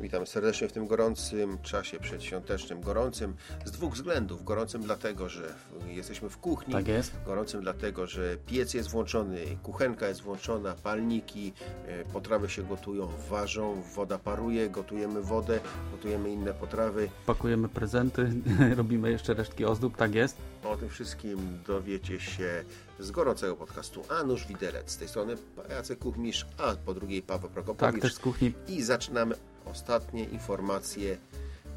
Witam serdecznie w tym gorącym czasie przedświątecznym. Gorącym z dwóch względów. Gorącym dlatego, że jesteśmy w kuchni. Tak jest. Gorącym dlatego, że piec jest włączony, kuchenka jest włączona, palniki, e, potrawy się gotują, ważą, woda paruje, gotujemy wodę, gotujemy inne potrawy. Pakujemy prezenty, robimy jeszcze resztki ozdób, tak jest. O tym wszystkim dowiecie się z gorącego podcastu Anusz Widelec. Z tej strony Jacek Kuchmisz, a po drugiej Paweł Prokopowicz. Tak, też z kuchni. I zaczynamy ostatnie informacje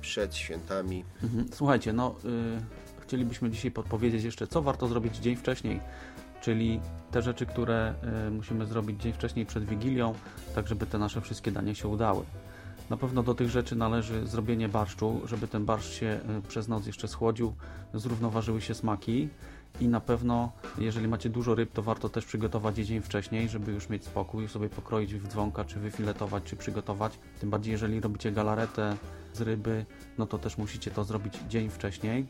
przed świętami. Mhm. Słuchajcie, no y, chcielibyśmy dzisiaj podpowiedzieć jeszcze, co warto zrobić dzień wcześniej, czyli te rzeczy, które y, musimy zrobić dzień wcześniej przed Wigilią, tak żeby te nasze wszystkie dania się udały. Na pewno do tych rzeczy należy zrobienie barszczu, żeby ten barszcz się y, przez noc jeszcze schłodził, zrównoważyły się smaki i na pewno, jeżeli macie dużo ryb, to warto też przygotować je dzień wcześniej, żeby już mieć spokój, sobie pokroić w dzwonka, czy wyfiletować, czy przygotować. Tym bardziej, jeżeli robicie galaretę z ryby, no to też musicie to zrobić dzień wcześniej.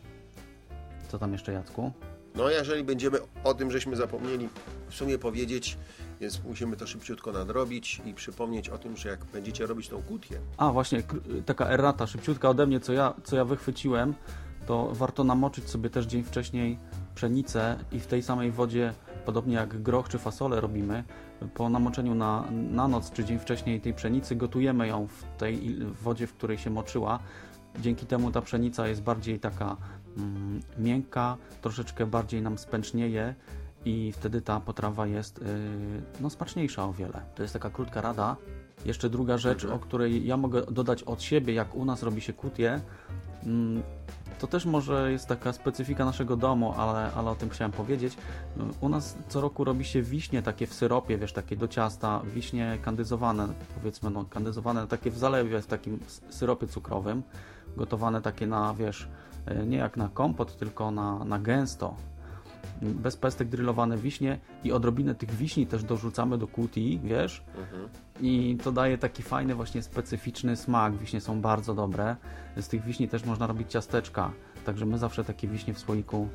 Co tam jeszcze, Jacku? No, jeżeli będziemy o tym, żeśmy zapomnieli w sumie powiedzieć, więc musimy to szybciutko nadrobić i przypomnieć o tym, że jak będziecie robić tą kutię, A, właśnie, taka errata szybciutka ode mnie, co ja, co ja wychwyciłem, to warto namoczyć sobie też dzień wcześniej pszenicę i w tej samej wodzie, podobnie jak groch czy fasolę robimy, po namoczeniu na, na noc czy dzień wcześniej tej pszenicy gotujemy ją w tej wodzie, w której się moczyła. Dzięki temu ta pszenica jest bardziej taka mm, miękka, troszeczkę bardziej nam spęcznieje i wtedy ta potrawa jest yy, no, smaczniejsza o wiele. To jest taka krótka rada. Jeszcze druga rzecz, o której ja mogę dodać od siebie, jak u nas robi się kutie, mm, to też może jest taka specyfika naszego domu, ale, ale o tym chciałem powiedzieć. U nas co roku robi się wiśnie takie w syropie, wiesz, takie do ciasta, wiśnie kandyzowane, powiedzmy, no kandyzowane takie w zalewie, w takim syropie cukrowym, gotowane takie na, wiesz, e, nie jak na kompot, tylko na, na gęsto. Bez pestek drylowane wiśnie i odrobinę tych wiśni też dorzucamy do kuti, wiesz, i to daje taki fajny, właśnie specyficzny smak. Wiśnie są bardzo dobre. Z tych wiśni też można robić ciasteczka. Także my zawsze takie wiśnie w słoiku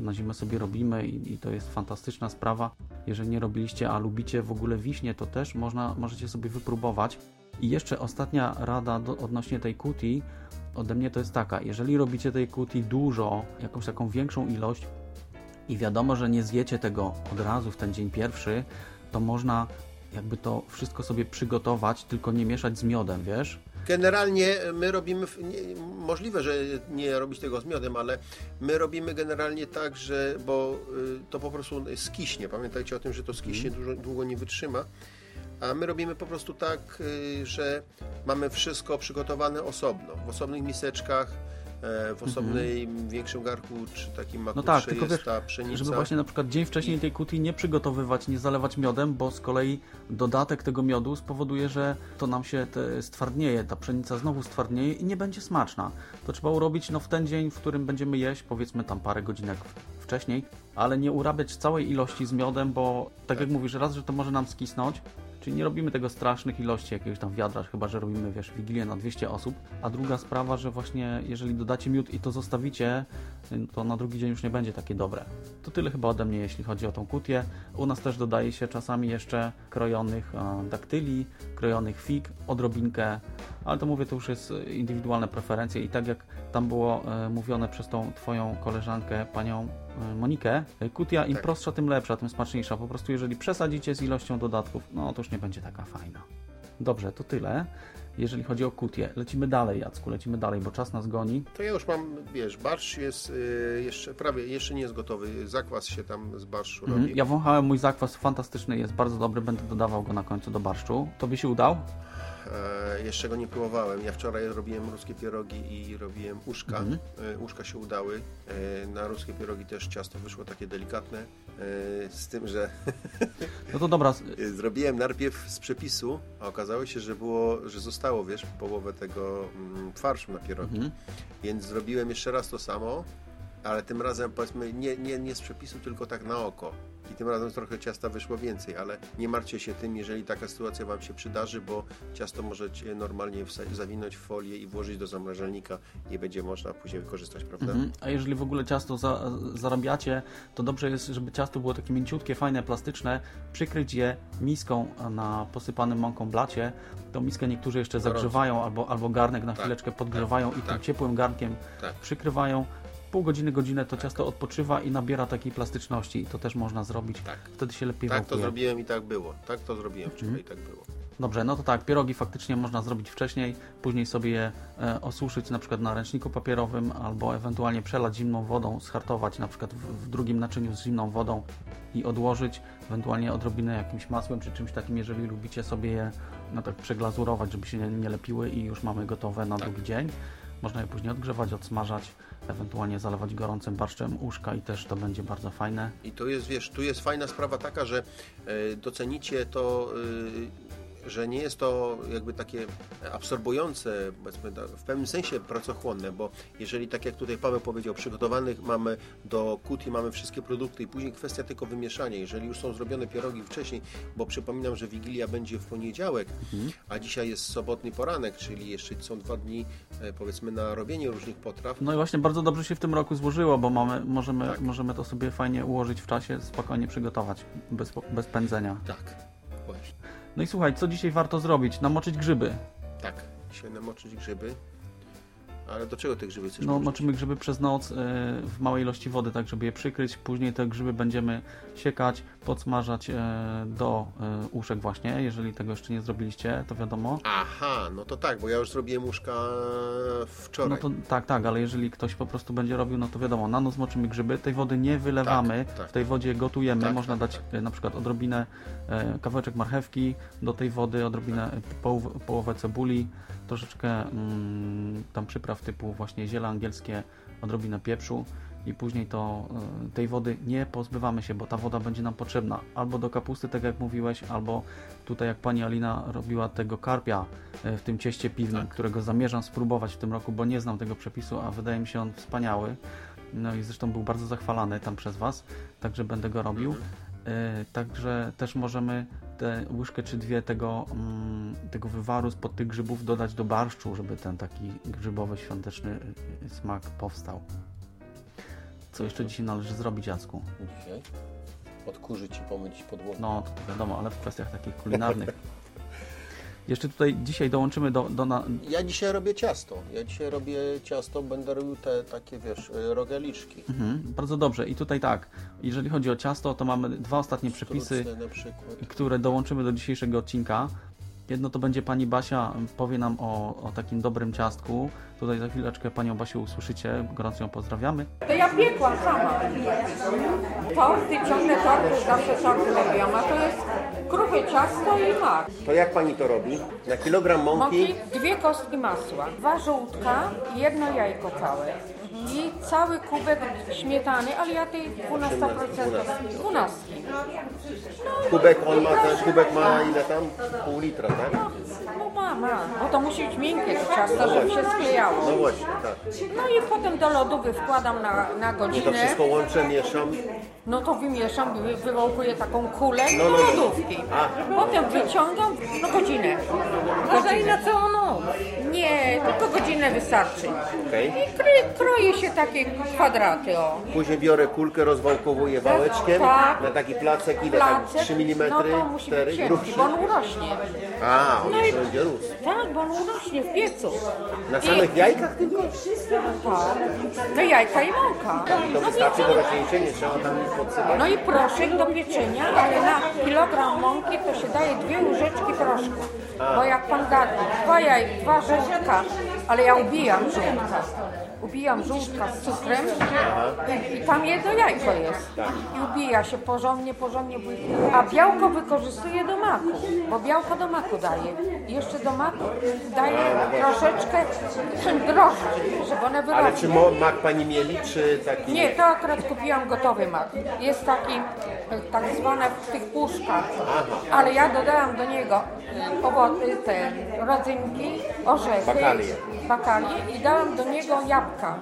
na zimę sobie robimy i, i to jest fantastyczna sprawa. Jeżeli nie robiliście, a lubicie w ogóle wiśnie, to też można, możecie sobie wypróbować. I jeszcze ostatnia rada do, odnośnie tej kuti ode mnie to jest taka, jeżeli robicie tej kuti dużo, jakąś taką większą ilość i wiadomo, że nie zjecie tego od razu w ten dzień pierwszy, to można jakby to wszystko sobie przygotować, tylko nie mieszać z miodem, wiesz? Generalnie my robimy, nie, możliwe, że nie robić tego z miodem, ale my robimy generalnie tak, że, bo y, to po prostu skiśnie. Pamiętajcie o tym, że to skiśnie dużo, długo nie wytrzyma. A my robimy po prostu tak, y, że mamy wszystko przygotowane osobno, w osobnych miseczkach, w osobnej większym garku, czy takim No makurze tak, tylko jest wiesz, ta pszenica. żeby właśnie na przykład dzień wcześniej tej kuti nie przygotowywać, nie zalewać miodem, bo z kolei dodatek tego miodu spowoduje, że to nam się stwardnieje, ta pszenica znowu stwardnieje i nie będzie smaczna. To trzeba urobić no, w ten dzień, w którym będziemy jeść, powiedzmy tam parę godzinek wcześniej, ale nie urabiać całej ilości z miodem, bo tak jak mówisz, raz, że to może nam skisnąć, Czyli nie robimy tego strasznych ilości jakiegoś tam wiadra, chyba że robimy, wiesz, wigilię na 200 osób. A druga sprawa, że właśnie jeżeli dodacie miód i to zostawicie, to na drugi dzień już nie będzie takie dobre. To tyle chyba ode mnie, jeśli chodzi o tą kutię. U nas też dodaje się czasami jeszcze krojonych e, daktyli, krojonych fig, odrobinkę, ale to mówię, to już jest indywidualne preferencje i tak jak tam było e, mówione przez tą twoją koleżankę, panią Monikę, e, kutia im Tak. prostsza, tym lepsza, tym smaczniejsza. Po prostu jeżeli przesadzicie z ilością dodatków, no to już nie będzie taka fajna. Dobrze, to tyle. Jeżeli chodzi o kutię, lecimy dalej, Jacku, lecimy dalej, bo czas nas goni. To ja już mam, wiesz, barszcz jest y, jeszcze prawie, jeszcze nie jest gotowy. Zakwas się tam z barszczu Mhm. robi. Ja wąchałem mój zakwas, fantastyczny jest, bardzo dobry, będę dodawał go na końcu do barszczu. Tobie się udał? E, jeszcze go nie próbowałem. Ja wczoraj robiłem ruskie pierogi i robiłem uszka. Mhm. E, uszka się udały. E, na ruskie pierogi też ciasto wyszło takie delikatne. Z tym, że No to dobra, zrobiłem najpierw z przepisu, a okazało się, że było, że zostało, wiesz, połowę tego mm, farszu na pierogi. Mhm. Więc zrobiłem jeszcze raz to samo. Ale tym razem powiedzmy nie, nie, nie z przepisu, tylko tak na oko. I tym razem trochę ciasta wyszło więcej, ale nie martwcie się tym, jeżeli taka sytuacja Wam się przydarzy, bo ciasto możecie normalnie zawinąć w folię i włożyć do zamrażalnika i będzie można później wykorzystać, prawda? Mhm. A jeżeli w ogóle ciasto za, zarabiacie, to dobrze jest, żeby ciasto było takie mięciutkie, fajne, plastyczne, przykryć je miską na posypanym mąką blacie. Tą miskę niektórzy jeszcze zagrzewają albo, albo garnek na Tak, chwileczkę podgrzewają i tym tak. ciepłym garnkiem Tak. przykrywają. Pół godziny, godzinę to ciasto odpoczywa i nabiera takiej plastyczności i to też można zrobić. Tak. Wtedy się lepiej Tak to wałkuje. zrobiłem i tak było. Tak to zrobiłem wczoraj Mhm. i tak było. Dobrze, no to tak, pierogi faktycznie można zrobić wcześniej, później sobie je e, osuszyć na przykład na ręczniku papierowym albo ewentualnie przelać zimną wodą, schartować na przykład w, w drugim naczyniu z zimną wodą i odłożyć, ewentualnie odrobinę jakimś masłem czy czymś takim, jeżeli lubicie sobie je no tak przeglazurować, żeby się nie, nie lepiły i już mamy gotowe na Tak. drugi dzień. Można je później odgrzewać, odsmażać, ewentualnie zalewać gorącym barszczem uszka i też to będzie bardzo fajne. I tu jest, wiesz, tu jest fajna sprawa taka, że e, docenicie to, e, że nie jest to jakby takie absorbujące, tak, w pewnym sensie pracochłonne, bo jeżeli, tak jak tutaj Paweł powiedział, przygotowanych mamy do kuti, mamy wszystkie produkty i później kwestia tylko wymieszania. Jeżeli już są zrobione pierogi wcześniej, bo przypominam, że Wigilia będzie w poniedziałek, a dzisiaj jest sobotni poranek, czyli jeszcze są dwa dni, e, powiedzmy, na robienie różnych potraw, No i właśnie bardzo dobrze się w tym roku złożyło, bo mamy, możemy, Tak. możemy to sobie fajnie ułożyć w czasie, spokojnie przygotować, bez, bez pędzenia. Tak. No i słuchaj, co dzisiaj warto zrobić? Namoczyć grzyby. Tak, dzisiaj namoczyć grzyby. Ale do czego te grzyby chcesz No, moczymy grzyby przez noc y, w małej ilości wody, tak żeby je przykryć. Później te grzyby będziemy siekać, podsmażać y, do y, uszek właśnie. Jeżeli tego jeszcze nie zrobiliście, to wiadomo. Aha, no to tak, bo ja już zrobiłem łóżka wczoraj. No to tak, tak, ale jeżeli ktoś po prostu będzie robił, no to wiadomo, na noc moczymy grzyby, tej wody nie wylewamy, Tak, tak. w tej wodzie gotujemy, Tak, można tak, dać e, na przykład odrobinę, e, kawałeczek marchewki do tej wody, odrobinę e, połowę cebuli, troszeczkę mm, tam przypraw typu właśnie ziele angielskie, odrobinę pieprzu i później to e, tej wody nie pozbywamy się, bo ta woda będzie nam potrzebna albo do kapusty, tak jak mówiłeś, albo tutaj jak pani Alina robiła tego karpia e, w tym cieście piwnym, Tak. którego zamierzam spróbować w tym roku, bo nie znam tego przepisu, a wydaje mi się on wspaniały. No i zresztą był bardzo zachwalany tam przez Was, także będę go robił. E, Także też możemy tę łyżkę czy dwie tego, mm, tego wywaru spod tych grzybów dodać do barszczu, żeby ten taki grzybowy, świąteczny y, y, smak powstał. Co jeszcze dzisiaj należy zrobić, Jacku? Dzisiaj odkurzyć i pomyć podłogę. No, to wiadomo, ale w kwestiach takich kulinarnych. Jeszcze tutaj dzisiaj dołączymy do, do na... Ja dzisiaj robię ciasto. Ja dzisiaj robię ciasto, będę robił te takie, wiesz, y, rogaliczki. Mhm, bardzo dobrze. I tutaj tak, jeżeli chodzi o ciasto, to mamy dwa ostatnie przepisy, Sztuczne na przykład. które dołączymy do dzisiejszego odcinka. Jedno to będzie pani Basia powie nam o, o takim dobrym ciastku. Tutaj za chwileczkę panią Basię usłyszycie. Gorąco ją pozdrawiamy. To ja piekłam sama. Torty, ciągle torty, zawsze torty robiłam, a to jest kruche ciasto i mak. To jak pani to robi? Na kilogram mąki? Mąki, dwie kostki masła, dwa żółtka i jedno jajko całe. I cały kubek śmietany, ale ja tej 12%, 12. Kubek, on ma, ten kubek ma ile tam? Pół litra, tak? No ma, ma, bo to musi być miękkie to ciasto, żeby się sklejało. No właśnie, tak. No i potem do lodówy wkładam na, na I to godzinę. wszystko łączę, mieszam. No to wymieszam, wy, wywołkuję taką kulę i No, do no, no. lodówki. Potem wyciągam no godzinę. Można i na całą noc. Nie, tylko godzinę wystarczy. Okej. I kry, kroję się takie kwadraty, o. Później biorę kulkę, rozwałkowuję wałeczkiem Tak. na taki placek, ile tam? Placek, 3 mm? No to musi 4? być cienki, bo on urośnie. A, on No jeszcze i- będzie rósł. Tak, bo on urośnie w piecu. Na I- samych jajkach tylko? Tak. No jajka i mąka. To No wystarczy do rośnięcia, nie trzeba tam nic podsypać. No i proszek do pieczenia, ale na kilogram mąki to się daje dwie łyżeczki proszku. Bo jak pan gadnie, dwa jaj, dwa ale ja ubijam żółtka. Ubijam żółtka z cukrem i, i tam jedno jajko jest. I ubija się porządnie, porządnie. A białko wykorzystuję do maku, bo białko do maku daje. I jeszcze do maku daję troszeczkę drożdży, żeby one wyrosły. Ale czy mo- mak pani mieli, czy taki... Nie, to akurat kupiłam gotowy mak. Jest taki tak zwane w tych puszkach, ale ja dodałam do niego e, owoce, te rodzynki, orzechy, Bakalie. bakalie i dałam do niego jabłka.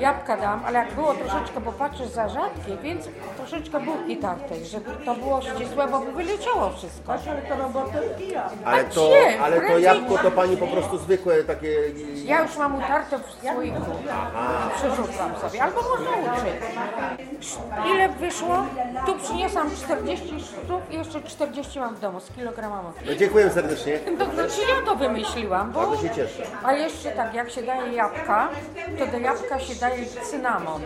Jabłka dam, ale jak było troszeczkę, bo patrzę za rzadkie, więc troszeczkę bułki tartej, żeby to było ścisłe, bo by wyleciało wszystko. Ale to, gdzie? ale to Prędzej- jabłko to pani po prostu zwykłe takie... Ja już mam utarte w słoiku i przerzucam sobie, albo można uczyć. Ile wyszło? Tu przyniosłam 40 sztuk i jeszcze 40 mam w domu z kilogramami. No, dziękuję serdecznie. To znaczy ja to wymyśliłam, bo... Bardzo się cieszę. A jeszcze tak, jak się daje jabłka, to do jabłka się daje cynamon.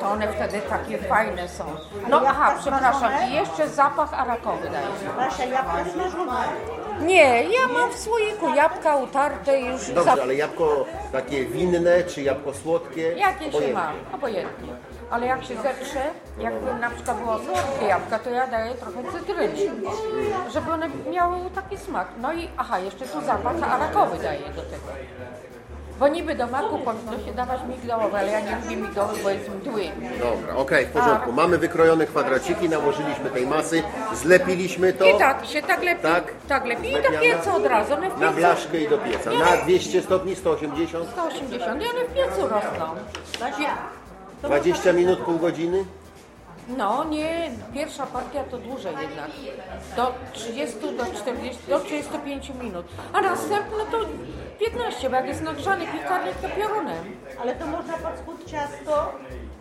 To one wtedy takie fajne są. No aha, przepraszam, i jeszcze zapach arakowy daje. Nasze jabłka smażone. Nie, ja mam w słoiku jabłka utarte już Dobrze, za... ale jabłko takie winne, czy jabłko słodkie? Jakie się Obojętnie. mam, obojętnie. Ale jak się zetrze, jakby na przykład było słodkie jabłka, to ja daję trochę cytryny, żeby one miały taki smak. No i aha, jeszcze tu zapach arakowy daję do tego. Bo niby do maku powinno się dawać migdałowe, ale ja nie lubię migdałowych, bo jest mdły. Dobra, okej, w porządku. Mamy wykrojone kwadraciki, nałożyliśmy tej masy, zlepiliśmy to I tak się tak lepi, Tak? tak, lepi i do pieca od razu. One w na piecu blaszkę i do pieca. Na 200 stopni, 180, 180 i one w piecu rosną. 20 minut, pół godziny. No nie, pierwsza partia to dłużej jednak. Do 30 do 40, do 35 minut. A następne to 15, bo jak jest nagrzany piekarnik to piorunem. Ale to można podspód ciasto,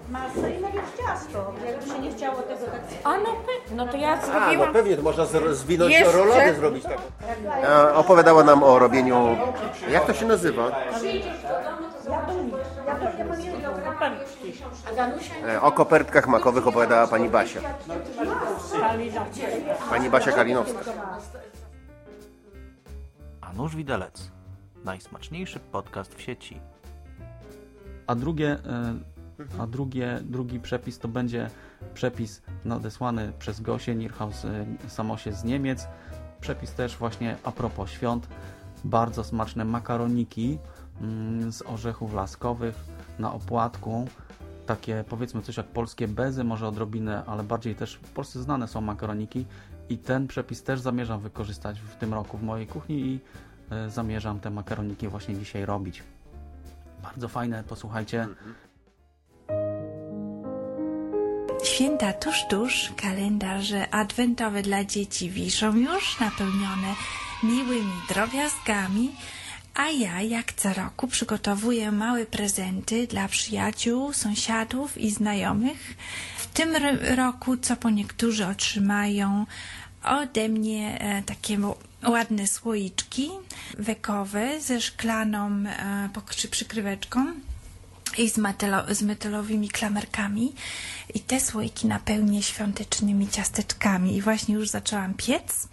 masę i najpierw ciasto. Jakby się nie chciało tego tak A no, pe- no to ja A, no zrobiłam. pewnie, to można zwinąć Jeszcze? roladę zrobić tak. E, opowiadała nam o robieniu, jak to się nazywa? E, o kopertkach makowych opowiadała pani Basia. Pani Basia Kalinowska. A nóż widelec. Najsmaczniejszy podcast w sieci. A drugie, e, a drugie, drugi przepis to będzie przepis nadesłany przez Gosię Nierhaus e, Samosie z Niemiec. Przepis też właśnie a propos świąt. Bardzo smaczne makaroniki mm, z orzechów laskowych na opłatku. Takie powiedzmy coś jak polskie bezy, może odrobinę, ale bardziej też w Polsce znane są makaroniki. I ten przepis też zamierzam wykorzystać w tym roku w mojej kuchni i e, zamierzam te makaroniki właśnie dzisiaj robić. Bardzo fajne, posłuchajcie. Święta tuż, tuż, kalendarze adwentowe dla dzieci wiszą już napełnione miłymi drobiazgami, a ja jak co roku przygotowuję małe prezenty dla przyjaciół, sąsiadów i znajomych. W tym roku, co po niektórzy otrzymają ode mnie e, takie ładne słoiczki wekowe ze szklaną e, przykryweczką i z, metalo, z metalowymi klamerkami. I te słoiki napełnię świątecznymi ciasteczkami. I właśnie już zaczęłam piec.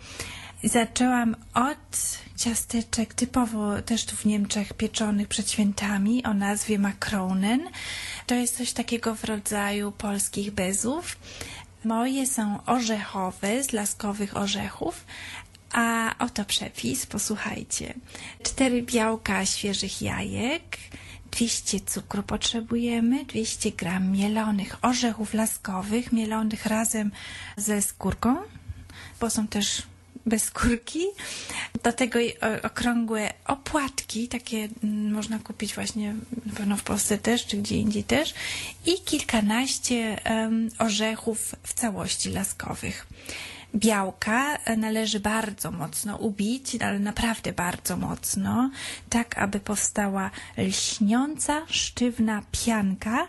Zaczęłam od ciasteczek typowo też tu w Niemczech pieczonych przed świętami o nazwie makronen. To jest coś takiego w rodzaju polskich bezów. Moje są orzechowe z laskowych orzechów, a oto przepis, posłuchajcie. Cztery białka świeżych jajek, 200 cukru potrzebujemy, 200 gram mielonych orzechów laskowych, mielonych razem ze skórką, bo są też bez skórki. Do tego okrągłe opłatki, takie mm, można kupić właśnie na pewno w Polsce też, czy gdzie indziej też. I kilkanaście orzechów w całości laskowych. Białka e, należy bardzo mocno ubić, ale naprawdę bardzo mocno, tak aby powstała lśniąca, sztywna pianka.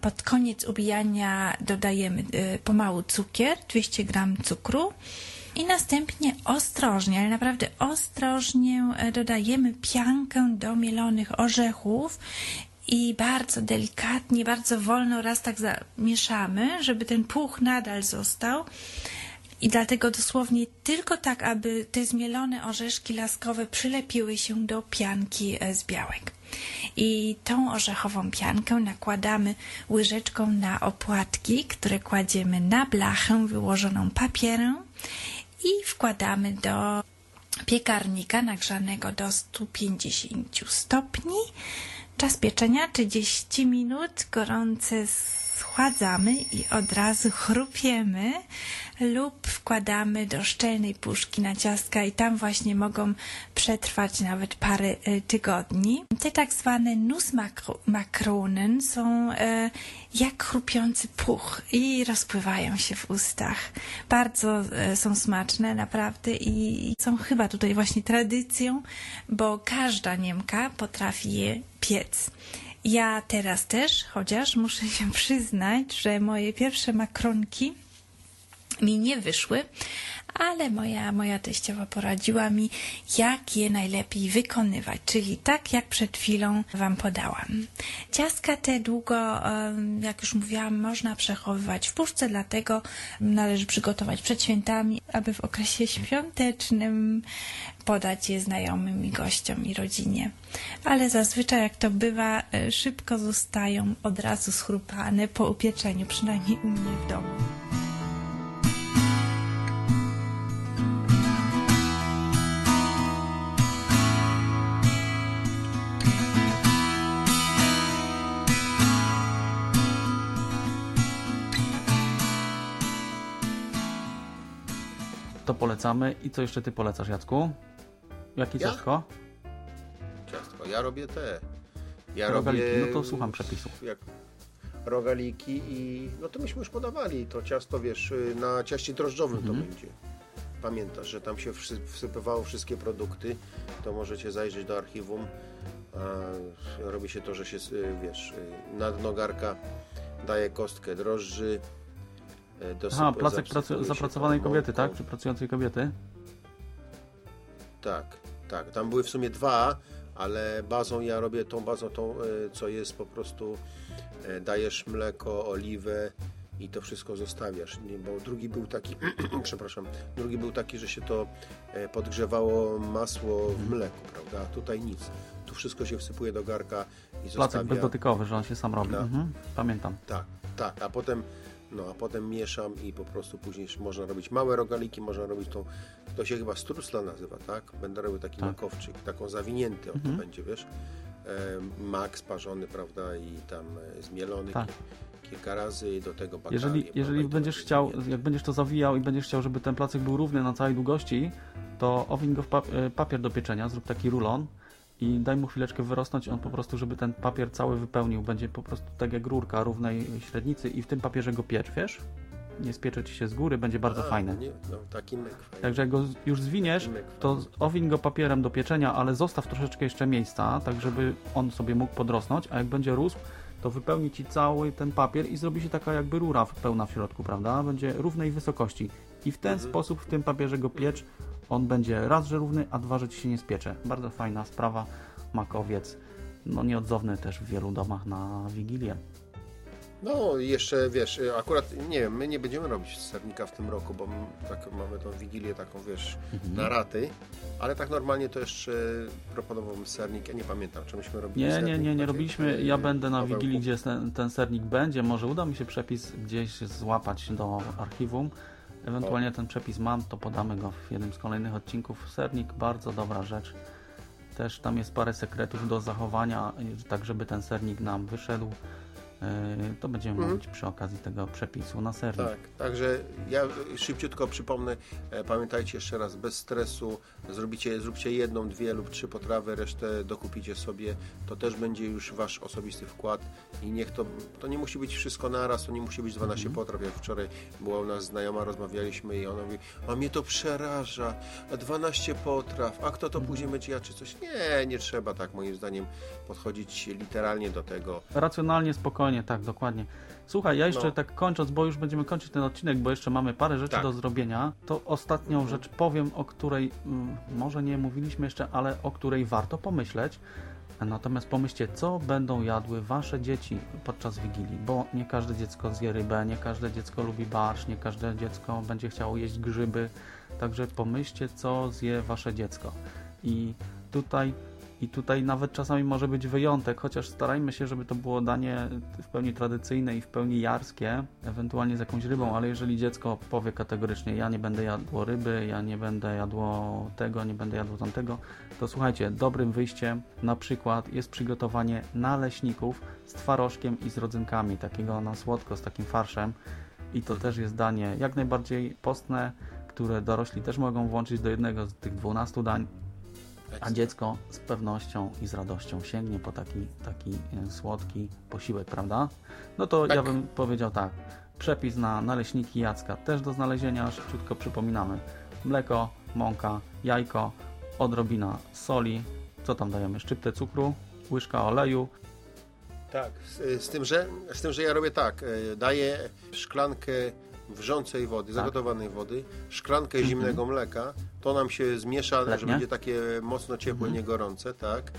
Pod koniec ubijania dodajemy e, pomału cukier, 200 gram cukru. I następnie ostrożnie, ale naprawdę ostrożnie e, dodajemy piankę do mielonych orzechów i bardzo delikatnie, bardzo wolno raz tak zamieszamy, żeby ten puch nadal został. I dlatego dosłownie tylko tak, aby te zmielone orzeszki laskowe przylepiły się do pianki e, z białek. I tą orzechową piankę nakładamy łyżeczką na opłatki, które kładziemy na blachę wyłożoną papierem i wkładamy do piekarnika nagrzanego do 150 stopni. Czas pieczenia 30 minut, gorące schładzamy i od razu chrupiemy lub wkładamy do szczelnej puszki na ciastka i tam właśnie mogą przetrwać nawet parę e, tygodni. Te tak zwane nussmakronen są e, jak chrupiący puch i rozpływają się w ustach. Bardzo e, są smaczne naprawdę i są chyba tutaj właśnie tradycją, bo każda Niemka potrafi je piec. Ja teraz też, chociaż muszę się przyznać, że moje pierwsze makronki mi nie wyszły, ale moja, moja teściowa poradziła mi, jak je najlepiej wykonywać, czyli tak, jak przed chwilą Wam podałam. Ciastka te długo, jak już mówiłam, można przechowywać w puszce, dlatego należy przygotować przed świętami, aby w okresie świątecznym podać je znajomym i gościom i rodzinie. Ale zazwyczaj, jak to bywa, szybko zostają od razu schrupane po upieczeniu, przynajmniej u mnie w domu. To polecamy. I co jeszcze ty polecasz, Jacku? Jakie Ja? ciastko? Ciastko. Ja robię te. Ja Rogaliki. robię... No to słucham przepisów. Jak rogaliki i... No to myśmy już podawali. To ciasto, wiesz, na ciaście drożdżowym Mhm. to będzie. Pamiętasz, że tam się wsy- wsypywało wszystkie produkty. To możecie zajrzeć do archiwum. Robi się to, że się, wiesz, na dno garka daje kostkę drożdży. Y, dosyp- Aha, placek pracu- zapracowanej kobiety, tak? Czy pracującej kobiety? Tak, tak. Tam były w sumie dwa, ale bazą ja robię tą bazą, tą, e, co jest po prostu e, dajesz mleko, oliwę i to wszystko zostawiasz. Bo drugi był taki, przepraszam, drugi był taki, że się to e, podgrzewało masło w mleku, prawda? A tutaj nic. Tu wszystko się wsypuje do garka i Placek zostawia. bezdotykowy, że on się sam robi. Mhm. Pamiętam. Tak, tak, a potem, no, a potem mieszam i po prostu później można robić małe rogaliki, można robić tą, to się chyba strusla nazywa, tak? Będę robił taki Tak. makowczyk, taką zawinięty, o to Mhm. będzie, wiesz? E, mak sparzony, prawda, i tam e, zmielony Tak. ki- kilka razy i do tego bakalię. Jeżeli, jeżeli będziesz będzie chciał, jak będziesz to zawijał i będziesz chciał, żeby ten placek był równy na całej długości, to owiń go w e, papier do pieczenia, zrób taki rulon i daj mu chwileczkę wyrosnąć, on po prostu, żeby ten papier cały wypełnił, będzie po prostu tak jak rurka równej średnicy i w tym papierze go piecz, wiesz? Nie spiecze ci się z góry, będzie bardzo A, fajny. Nie, no, taki myk fajny. Także jak go już zwiniesz, to owiń go papierem do pieczenia, ale zostaw troszeczkę jeszcze miejsca, tak żeby on sobie mógł podrosnąć, a jak będzie rósł, to wypełni ci cały ten papier i zrobi się taka jakby rura pełna w środku, prawda? Będzie równej wysokości. I w ten Mhm. sposób w tym papierze go piecz, on będzie raz, że równy, a dwa, że ci się nie spiecze. Bardzo fajna sprawa, makowiec. No nieodzowny też w wielu domach na Wigilię. No jeszcze wiesz, y, akurat nie wiem, my nie będziemy robić sernika w tym roku, bo tak mamy tą wigilię taką, wiesz, Mhm. na raty, ale tak normalnie to jeszcze proponowałbym sernik, ja nie pamiętam, czy myśmy robili Nie, sernik nie, nie, nie robiliśmy. y, Ja będę na? Wigilii, gdzie ten, ten sernik będzie. Może uda mi się przepis gdzieś złapać do archiwum. Ewentualnie ten przepis mam, to podamy go w jednym z kolejnych odcinków. Sernik, bardzo dobra rzecz. Też tam jest parę sekretów do zachowania, tak żeby ten sernik nam wyszedł. Y, To będziemy Mhm. mówić przy okazji tego przepisu na sernik. Tak, także ja szybciutko przypomnę, e, pamiętajcie jeszcze raz, bez stresu, zrobicie, zróbcie jedną, dwie lub trzy potrawy, resztę dokupicie sobie, to też będzie już wasz osobisty wkład i niech to, to nie musi być wszystko naraz, to nie musi być 12 potraw, jak wczoraj była u nas znajoma, rozmawialiśmy i ona mówi, a mnie to przeraża, a 12 potraw, a kto to później będzie jadł czy coś? Nie, nie trzeba tak moim zdaniem podchodzić literalnie do tego. Racjonalnie, spokojnie, tak, dokładnie. Słuchaj, ja jeszcze No. tak kończąc, bo już będziemy kończyć ten odcinek, bo jeszcze mamy parę rzeczy Tak. do zrobienia, to ostatnią Mhm. rzecz powiem, o której mm, może nie mówiliśmy jeszcze, ale o której warto pomyśleć. Natomiast pomyślcie, co będą jadły wasze dzieci podczas Wigilii, bo nie każde dziecko zje rybę, nie każde dziecko lubi barsz, nie każde dziecko będzie chciało jeść grzyby, także pomyślcie, co zje wasze dziecko. I tutaj I tutaj nawet czasami może być wyjątek, chociaż starajmy się, żeby to było danie w pełni tradycyjne i w pełni jarskie, ewentualnie z jakąś rybą, ale jeżeli dziecko powie kategorycznie, ja nie będę jadło ryby, ja nie będę jadło tego, nie będę jadło tamtego, to słuchajcie, dobrym wyjściem na przykład jest przygotowanie naleśników z twarożkiem i z rodzynkami, takiego na słodko, z takim farszem. I to też jest danie jak najbardziej postne, które dorośli też mogą włączyć do jednego z tych 12 dań, a dziecko z pewnością i z radością sięgnie po taki, taki e, słodki posiłek, prawda? No to Tak. ja bym powiedział tak. Przepis na naleśniki Jacka też do znalezienia, szybciutko przypominamy. Mleko, mąka, jajko, odrobina soli, co tam dajemy? Szczyptę cukru, łyżka oleju, Tak, z, z, tym, że, z tym, że ja robię tak, e, daję szklankę wrzącej wody, Tak. zagotowanej wody, szklankę zimnego mleka, to nam się zmiesza, że Mhm. Letnie? będzie takie mocno ciepłe, Mhm. nie gorące, tak.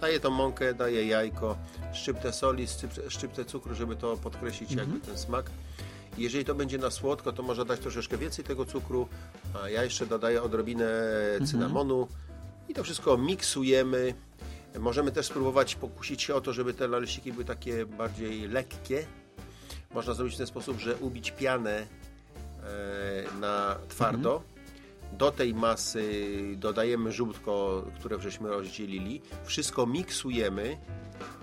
Daję tą mąkę, daję jajko, szczyptę soli, szczyptę, cukru, żeby to podkreślić Mhm. jakby ten smak. Jeżeli to będzie na słodko, to można dać troszeczkę więcej tego cukru, a ja jeszcze dodaję odrobinę Mhm. cynamonu i to wszystko miksujemy. Możemy też spróbować pokusić się o to, żeby te naleśniki były takie bardziej lekkie. Można zrobić w ten sposób, że ubić pianę e, na twardo. Do tej masy dodajemy żółtko, które żeśmy rozdzielili. Wszystko miksujemy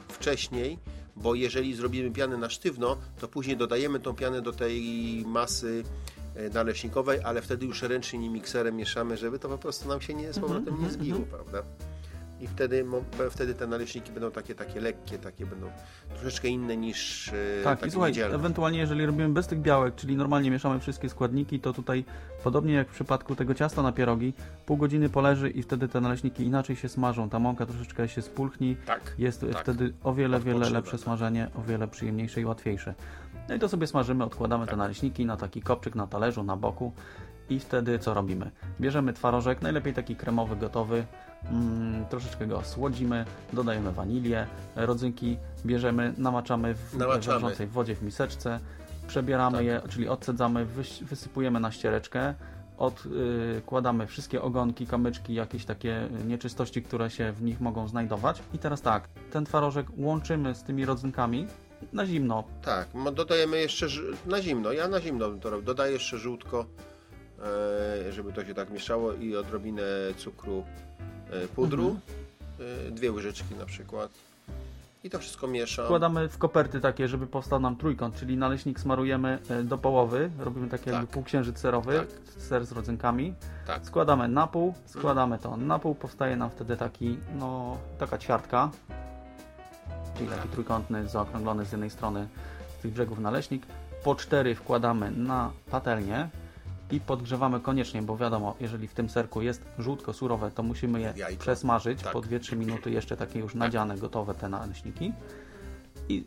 wcześniej, bo jeżeli zrobimy pianę na sztywno, to później dodajemy tą pianę do tej masy e, naleśnikowej, ale wtedy już ręcznie mikserem mieszamy, żeby to po prostu nam się nie z powrotem nie zbiło, prawda? I wtedy, wtedy te naleśniki będą takie, takie lekkie, takie będą troszeczkę inne niż e, Tak, i słuchaj, niedzielne. ewentualnie jeżeli robimy bez tych białek, czyli normalnie mieszamy wszystkie składniki, to tutaj podobnie jak w przypadku tego ciasta na pierogi, pół godziny poleży i wtedy te naleśniki inaczej się smażą, ta mąka troszeczkę się spulchni, Tak, jest tak. wtedy o wiele, wiele lepsze smażenie, o wiele przyjemniejsze i łatwiejsze. No i to sobie smażymy, odkładamy Tak. te naleśniki na taki kopczyk na talerzu, na boku i wtedy co robimy? Bierzemy twarożek, najlepiej taki kremowy, gotowy, mm, troszeczkę go słodzimy, dodajemy wanilię, rodzynki bierzemy, namaczamy w Namaczamy. wrzącej wodzie w miseczce, przebieramy Tak. je, czyli odcedzamy, wysypujemy na ściereczkę, odkładamy wszystkie ogonki, kamyczki, jakieś takie nieczystości, które się w nich mogą znajdować. I teraz tak, ten twarożek łączymy z tymi rodzynkami na zimno. Tak, dodajemy jeszcze na zimno. Ja na zimno to. Dodaję jeszcze żółtko, e, żeby to się tak mieszało i odrobinę cukru pudru. E, dwie łyżeczki na przykład. I to wszystko mieszam. Wkładamy w koperty takie, żeby powstał nam trójkąt, czyli naleśnik smarujemy e, do połowy, robimy taki jakby Tak. półksiężyc serowy, Tak. ser z rodzynkami. Tak. Składamy na pół, składamy to na pół, powstaje nam wtedy taki, no, taka ćwiartka, czyli taki trójkątny, zaokrąglony z jednej strony z tych brzegów naleśnik. Po cztery wkładamy na patelnię i podgrzewamy koniecznie, bo wiadomo, jeżeli w tym serku jest żółtko surowe, to musimy je Jajko. przesmażyć Tak. po 2-3 minuty, jeszcze takie już nadziane, gotowe te naleśniki. I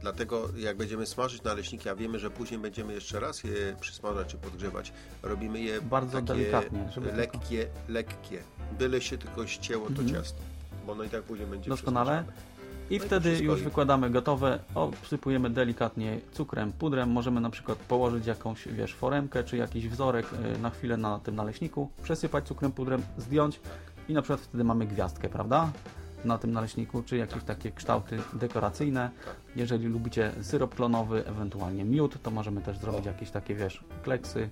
Dlatego jak będziemy smażyć naleśniki, a wiemy, że później będziemy jeszcze raz je przysmażać czy podgrzewać, robimy je Bardzo delikatnie, żeby lekkie, lekkie. Byle się tylko ścięło to Mhm. ciasto, bo ono i tak później będzie Doskonale. przesmażone. I No i wtedy już wykładamy gotowe, obsypujemy delikatnie cukrem, pudrem, możemy na przykład położyć jakąś, wiesz, foremkę czy jakiś wzorek y, na chwilę na tym naleśniku, przesypać cukrem, pudrem, zdjąć i na przykład wtedy mamy gwiazdkę, prawda? Na tym naleśniku, czy jakieś takie kształty dekoracyjne. Jeżeli lubicie syrop klonowy, ewentualnie miód, to możemy też zrobić jakieś takie, wiesz, kleksy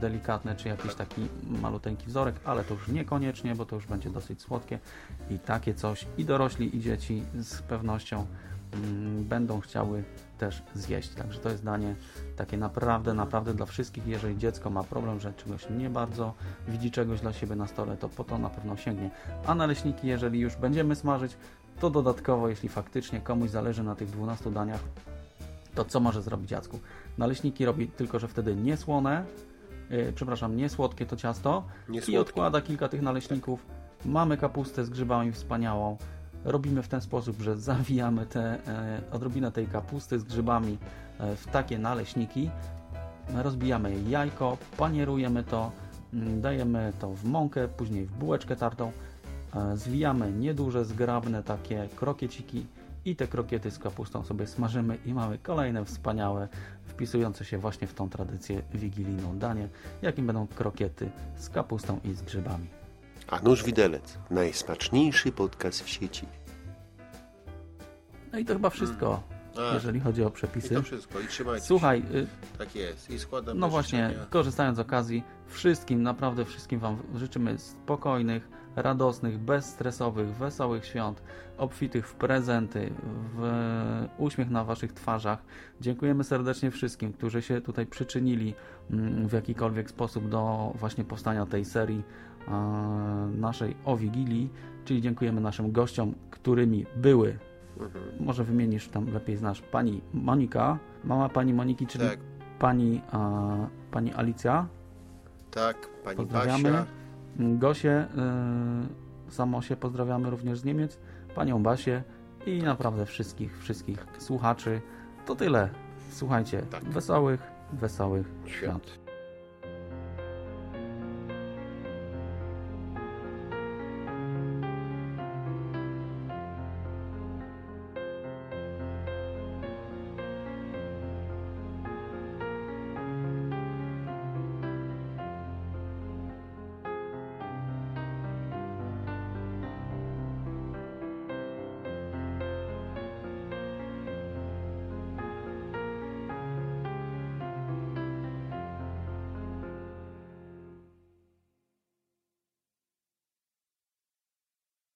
delikatne, czy jakiś taki maluteńki wzorek, ale to już niekoniecznie, bo to już będzie dosyć słodkie i takie coś i dorośli, i dzieci z pewnością mm, będą chciały też zjeść. Także to jest danie takie naprawdę, naprawdę dla wszystkich. Jeżeli dziecko ma problem, że czegoś nie bardzo widzi czegoś dla siebie na stole, to po to na pewno sięgnie. A naleśniki, jeżeli już będziemy smażyć, to dodatkowo, jeśli faktycznie komuś zależy na tych 12 daniach, to co może zrobić Jacku? Naleśniki robi tylko, że wtedy niesłone, yy, przepraszam, niesłodkie to ciasto i Niesłodkie. odkłada kilka tych naleśników. Mamy kapustę z grzybami wspaniałą. Robimy w ten sposób, że zawijamy te, e, odrobinę tej kapusty z grzybami e, w takie naleśniki. Rozbijamy jajko, panierujemy to, mm, dajemy to w mąkę, później w bułeczkę tartą. E, Zwijamy nieduże, zgrabne takie krokieciki i te krokiety z kapustą sobie smażymy i mamy kolejne wspaniałe, wpisujące się właśnie w tą tradycję wigilijną danie, jakim będą krokiety z kapustą i z grzybami. A nóż widelec. Najsmaczniejszy podcast w sieci. No i to chyba wszystko, A. jeżeli chodzi o I przepisy. to wszystko. I trzymajcie Słuchaj, się. y, Tak jest. I składam no właśnie, życzenia. korzystając z okazji, wszystkim, naprawdę wszystkim Wam życzymy spokojnych, radosnych, bezstresowych, wesołych świąt, obfitych w prezenty, w uśmiech na Waszych twarzach. Dziękujemy serdecznie wszystkim, którzy się tutaj przyczynili mm, w jakikolwiek sposób do właśnie powstania tej serii e, naszej o Wigilii, czyli dziękujemy naszym gościom, którymi były Mhm. może wymienisz tam lepiej znasz pani Monika, mama pani Moniki, czyli Tak. pani, a, pani Alicja. Tak, pani Pozdrawiamy. Basia. Gosię, y, Samosię pozdrawiamy również z Niemiec, panią Basię i naprawdę wszystkich, wszystkich słuchaczy. To tyle. Słuchajcie, Tak. wesołych, wesołych świąt.